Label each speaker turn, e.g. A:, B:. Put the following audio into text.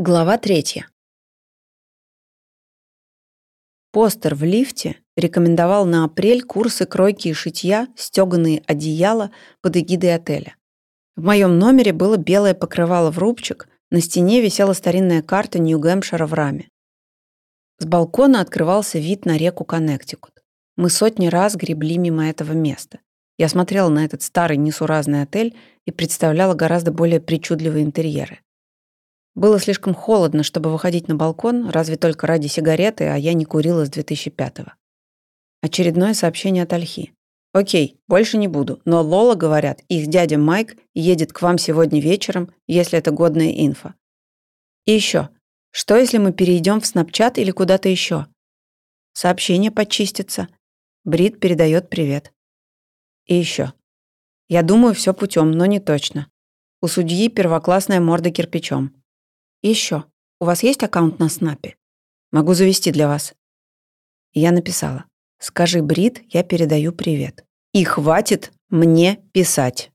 A: Глава третья. Постер в лифте рекомендовал на апрель курсы кройки и шитья, стеганые одеяла под эгидой отеля. В моем номере было белое покрывало в рубчик, на стене висела старинная карта Нью-Гэмпшира в раме. С балкона открывался вид на реку Коннектикут. Мы сотни раз гребли мимо этого места. Я смотрела на этот старый несуразный отель и представляла гораздо более причудливые интерьеры. Было слишком холодно, чтобы выходить на балкон, разве только ради сигареты, а я не курила с 2005-го. Очередное сообщение от Альхи. «Окей, больше не буду, но Лола, говорят, их дядя Майк едет к вам сегодня вечером, если это годная инфа. И еще. Что, если мы перейдем в Снапчат или куда-то еще? Сообщение почистится. Брит передает привет. И еще. Я думаю, все путем, но не точно. У судьи первоклассная морда кирпичом. Еще, у вас есть аккаунт на Снапе? Могу завести для вас. Я написала. Скажи, Брит, я передаю привет. И хватит мне писать.